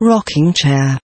rocking chair.